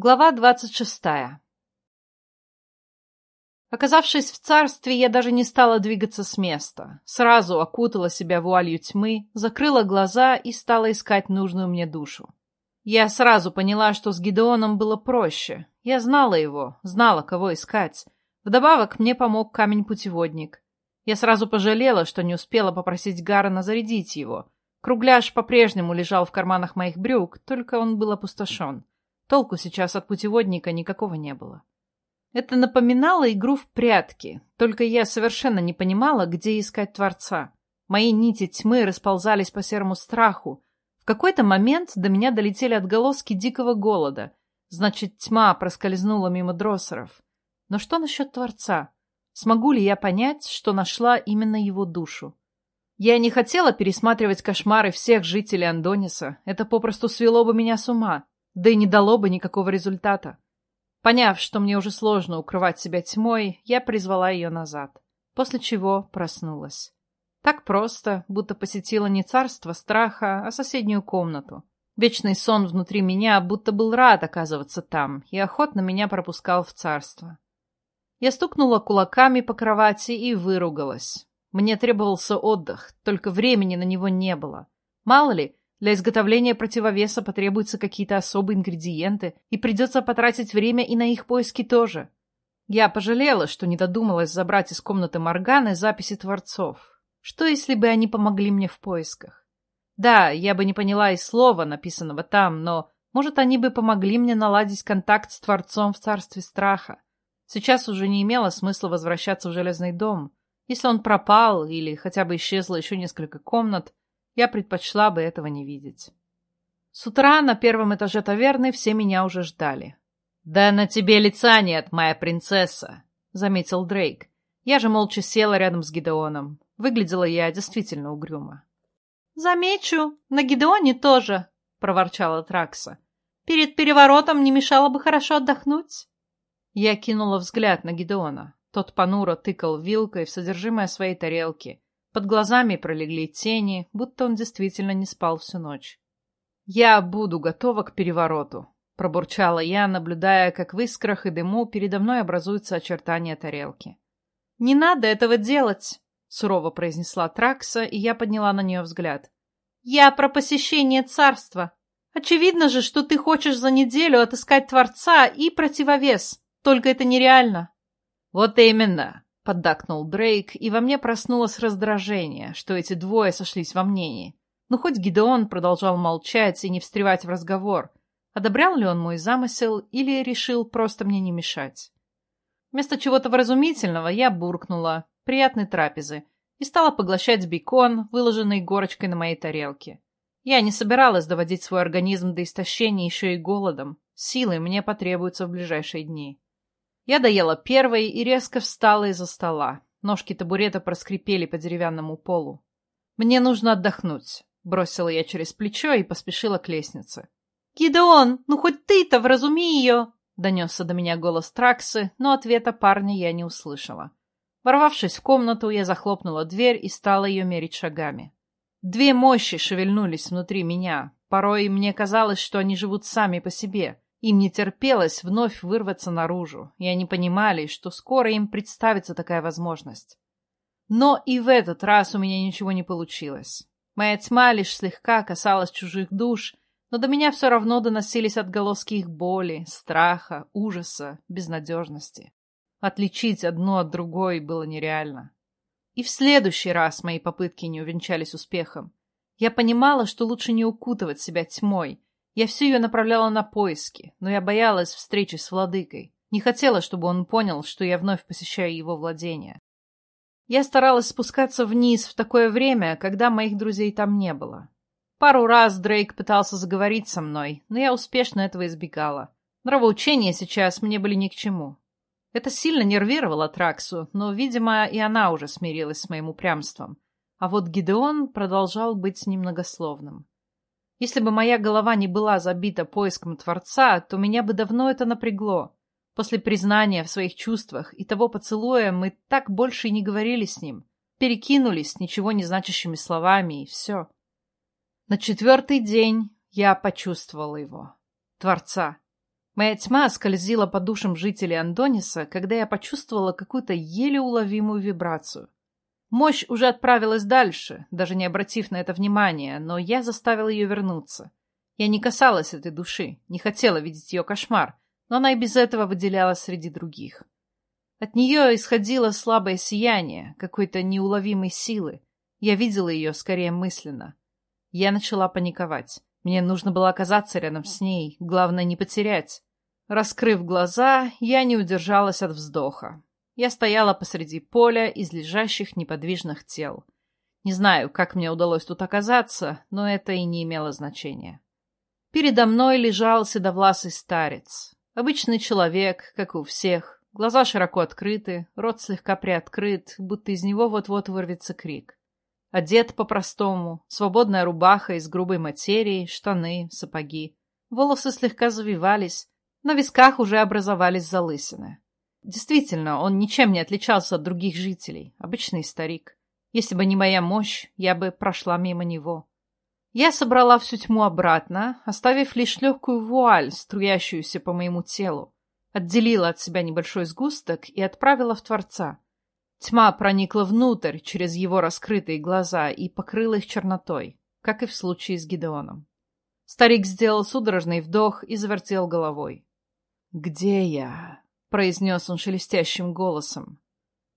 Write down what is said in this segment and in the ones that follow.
Глава двадцать шестая Оказавшись в царстве, я даже не стала двигаться с места. Сразу окутала себя вуалью тьмы, закрыла глаза и стала искать нужную мне душу. Я сразу поняла, что с Гидеоном было проще. Я знала его, знала, кого искать. Вдобавок мне помог камень-путеводник. Я сразу пожалела, что не успела попросить Гарана зарядить его. Кругляш по-прежнему лежал в карманах моих брюк, только он был опустошен. Толку сейчас от путеводника никакого не было. Это напоминало игру в прятки, только я совершенно не понимала, где искать Творца. Мои нити тьмы расползались по серому страху. В какой-то момент до меня долетели отголоски дикого голода. Значит, тьма проскользнула мимо дроссеров. Но что насчет Творца? Смогу ли я понять, что нашла именно его душу? Я не хотела пересматривать кошмары всех жителей Андониса. Это попросту свело бы меня с ума да и не дало бы никакого результата. Поняв, что мне уже сложно укрывать себя тьмой, я призвала ее назад, после чего проснулась. Так просто, будто посетила не царство страха, а соседнюю комнату. Вечный сон внутри меня будто был рад оказываться там и охотно меня пропускал в царство. Я стукнула кулаками по кровати и выругалась. Мне требовался отдых, только времени на него не было. Мало ли, для изготовления противовеса потребуются какие-то особые ингредиенты, и придется потратить время и на их поиски тоже. Я пожалела, что не додумалась забрать из комнаты Морганы записи творцов. Что, если бы они помогли мне в поисках? Да, я бы не поняла и слова, написанного там, но, может, они бы помогли мне наладить контакт с Творцом в Царстве Страха. Сейчас уже не имело смысла возвращаться в Железный дом. Если он пропал или хотя бы исчезло еще несколько комнат, я предпочла бы этого не видеть. С утра на первом этаже таверны все меня уже ждали. «Да на тебе лица нет, моя принцесса», — заметил Дрейк. Я же молча села рядом с Гидеоном. Выглядела я действительно угрюмо. «Замечу, на Гидеоне тоже», — проворчала Тракса. «Перед переворотом не мешало бы хорошо отдохнуть». Я кинула взгляд на Гидеона. Тот понуро тыкал вилкой в содержимое своей тарелки, под глазами пролегли тени, будто он действительно не спал всю ночь. «Я буду готова к перевороту», — пробурчала я, наблюдая, как в искрах и дыму передо мной образуются очертания тарелки. «Не надо этого делать», — сурово произнесла Тракса, и я подняла на нее взгляд. «Я про посещение царства. Очевидно же, что ты хочешь за неделю отыскать Творца и противовес, только это нереально». «Вот именно», поддакнул Дрейк, и во мне проснулось раздражение, что эти двое сошлись во мнении. Но хоть Гидеон продолжал молчать и не встревать в разговор, одобрял ли он мой замысел или решил просто мне не мешать. Вместо чего-то вразумительного я буркнула «приятной трапезы» и стала поглощать бекон, выложенный горочкой на моей тарелке. Я не собиралась доводить свой организм до истощения еще и голодом. Силы мне потребуются в ближайшие дни. Я доела первой и резко встала из-за стола. Ножки табурета проскрипели по деревянному полу. «Мне нужно отдохнуть», — бросила я через плечо и поспешила к лестнице. «Гидеон, ну хоть ты-то вразуми ее!» — донесся до меня голос Траксы, но ответа парня я не услышала. Ворвавшись в комнату, я захлопнула дверь и стала ее мерить шагами. Две мощи шевельнулись внутри меня. Порой мне казалось, что они живут сами по себе — им не терпелось вновь вырваться наружу, и они понимали, что скоро им представится такая возможность. Но и в этот раз у меня ничего не получилось. Моя тьма лишь слегка касалась чужих душ, но до меня все равно доносились отголоски их боли, страха, ужаса, безнадежности. Отличить одно от другой было нереально. И в следующий раз мои попытки не увенчались успехом. Я понимала, что лучше не укутывать себя тьмой, я всю ее направляла на поиски, но я боялась встречи с владыкой. Не хотела, чтобы он понял, что я вновь посещаю его владения. Я старалась спускаться вниз в такое время, когда моих друзей там не было. Пару раз Дрейк пытался заговорить со мной, но я успешно этого избегала. Нравоучения сейчас мне были ни к чему. Это сильно нервировало Траксу, но, видимо, и она уже смирилась с моим упрямством. А вот Гидеон продолжал быть немногословным. Если бы моя голова не была забита поиском Творца, то меня бы давно это напрягло. После признания в своих чувствах и того поцелуя мы так больше и не говорили с ним. Перекинулись ничего не значащими словами, и все. На четвертый день я почувствовала его. Творца. Моя тьма скользила по душам жителей Андониса, когда я почувствовала какую-то еле уловимую вибрацию. Мощь уже отправилась дальше, даже не обратив на это внимания, но я заставила ее вернуться. Я не касалась этой души, не хотела видеть ее кошмар, но она и без этого выделялась среди других. От нее исходило слабое сияние, какой-то неуловимой силы. Я видела ее скорее мысленно. Я начала паниковать. Мне нужно было оказаться рядом с ней, главное не потерять. Раскрыв глаза, я не удержалась от вздоха. Я стояла посреди поля из лежащих неподвижных тел. Не знаю, как мне удалось тут оказаться, но это и не имело значения. Передо мной лежал седовласый старец. Обычный человек, как у всех. Глаза широко открыты, рот слегка приоткрыт, будто из него вот-вот вырвется крик. Одет по-простому, свободная рубаха из грубой материи, штаны, сапоги. Волосы слегка завивались, на висках уже образовались залысины. Действительно, он ничем не отличался от других жителей, обычный старик. Если бы не моя мощь, я бы прошла мимо него. Я собрала всю тьму обратно, оставив лишь легкую вуаль, струящуюся по моему телу. Отделила от себя небольшой сгусток и отправила в Творца. Тьма проникла внутрь через его раскрытые глаза и покрыла их чернотой, как и в случае с Гидеоном. Старик сделал судорожный вдох и завертел головой. «Где я?» — произнес он шелестящим голосом.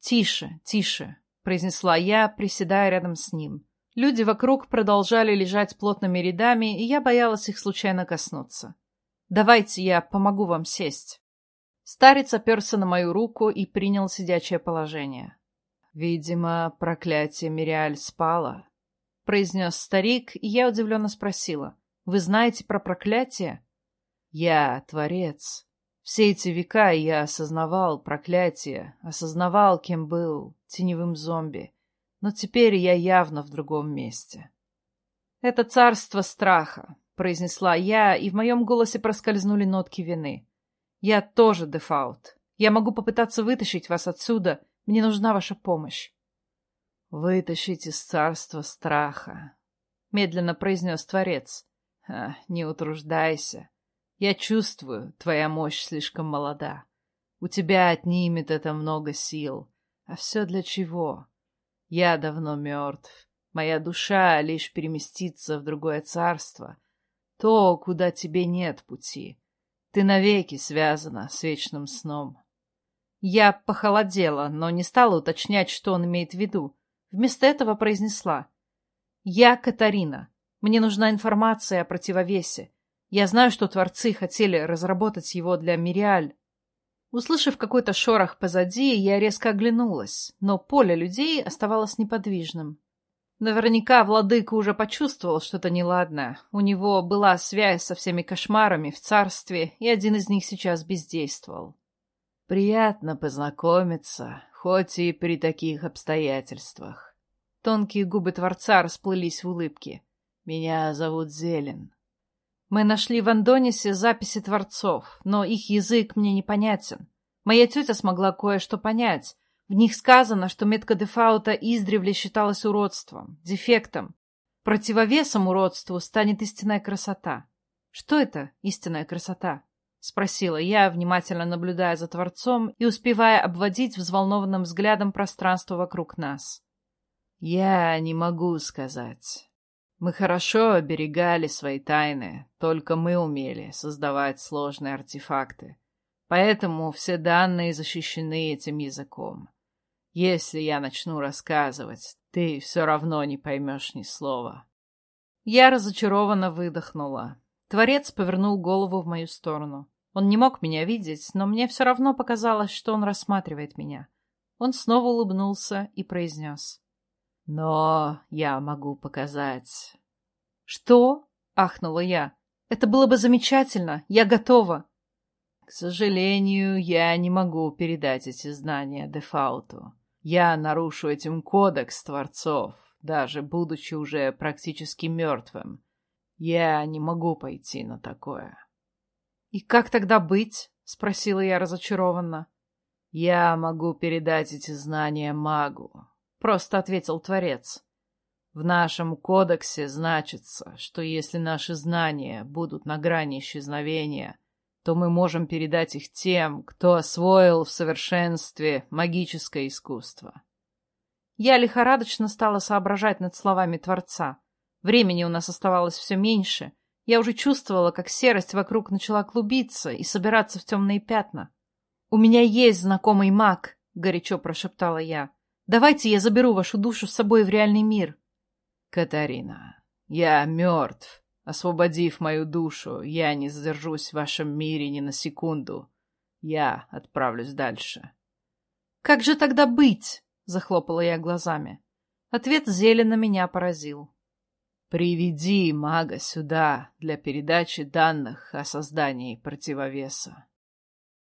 «Тише, тише», — произнесла я, приседая рядом с ним. Люди вокруг продолжали лежать плотными рядами, и я боялась их случайно коснуться. «Давайте я помогу вам сесть». Старец оперся на мою руку и принял сидячее положение. «Видимо, проклятие Мириаль спало», — произнес старик, и я удивленно спросила. «Вы знаете про проклятие?» «Я творец. Все эти века я осознавал проклятие, осознавал, кем был, теневым зомби. Но теперь я явно в другом месте». «Это царство страха», — произнесла я, и в моем голосе проскользнули нотки вины. Я тоже дефаут. Я могу попытаться вытащить вас отсюда. Мне нужна ваша помощь. Вытащить из царства страха, медленно произнес Творец. Не утруждайся. Я чувствую, твоя мощь слишком молода. У тебя отнимет это много сил. А все для чего? Я давно мертв. Моя душа лишь переместится в другое царство. То, куда тебе нет пути. Ты навеки связана с вечным сном. Я похолодела, но не стала уточнять, что он имеет в виду. Вместо этого произнесла. «Я Катарина. Мне нужна информация о противовесе. Я знаю, что творцы хотели разработать его для Мириаль». Услышав какой-то шорох позади, я резко оглянулась, но поле людей оставалось неподвижным. Наверняка владыка уже почувствовал что-то неладное. У него была связь со всеми кошмарами в царстве, и один из них сейчас бездействовал. Приятно познакомиться, хоть и при таких обстоятельствах. Тонкие губы Творца расплылись в улыбке. Меня зовут Зелен. Мы нашли в Андонисе записи Творцов, но их язык мне непонятен. Моя тетя смогла кое-что понять, в них сказано, что метка дефаута издревле считалась уродством, дефектом. Противовесом уродству станет истинная красота. Что это истинная красота? Спросила я, внимательно наблюдая за Творцом и успевая обводить взволнованным взглядом пространство вокруг нас. Я не могу сказать. Мы хорошо оберегали свои тайны, только мы умели создавать сложные артефакты. Поэтому все данные защищены этим языком. Если я начну рассказывать, ты все равно не поймешь ни слова. Я разочарованно выдохнула. Творец повернул голову в мою сторону. Он не мог меня видеть, но мне все равно показалось, что он рассматривает меня. Он снова улыбнулся и произнес. «Но я могу показать». «Что?» — ахнула я. «Это было бы замечательно. Я готова». «К сожалению, я не могу передать эти знания Дефауту. Я нарушу этим кодекс Творцов, даже будучи уже практически мертвым. Я не могу пойти на такое. — И как тогда быть? — спросила я разочарованно. — Я могу передать эти знания магу, — просто ответил Творец. В нашем кодексе значится, что если наши знания будут на грани исчезновения, то мы можем передать их тем, кто освоил в совершенстве магическое искусство. Я лихорадочно стала соображать над словами Творца. Времени у нас оставалось все меньше. Я уже чувствовала, как серость вокруг начала клубиться и собираться в темные пятна. «У меня есть знакомый маг», — горячо прошептала я. «Давайте я заберу вашу душу с собой в реальный мир». «Катарина, я мертв. Освободив мою душу, я не задержусь в вашем мире ни на секунду. Я отправлюсь дальше». «Как же тогда быть?» — захлопала я глазами. Ответ Зелена меня поразил. «Приведи мага сюда для передачи данных о создании противовеса».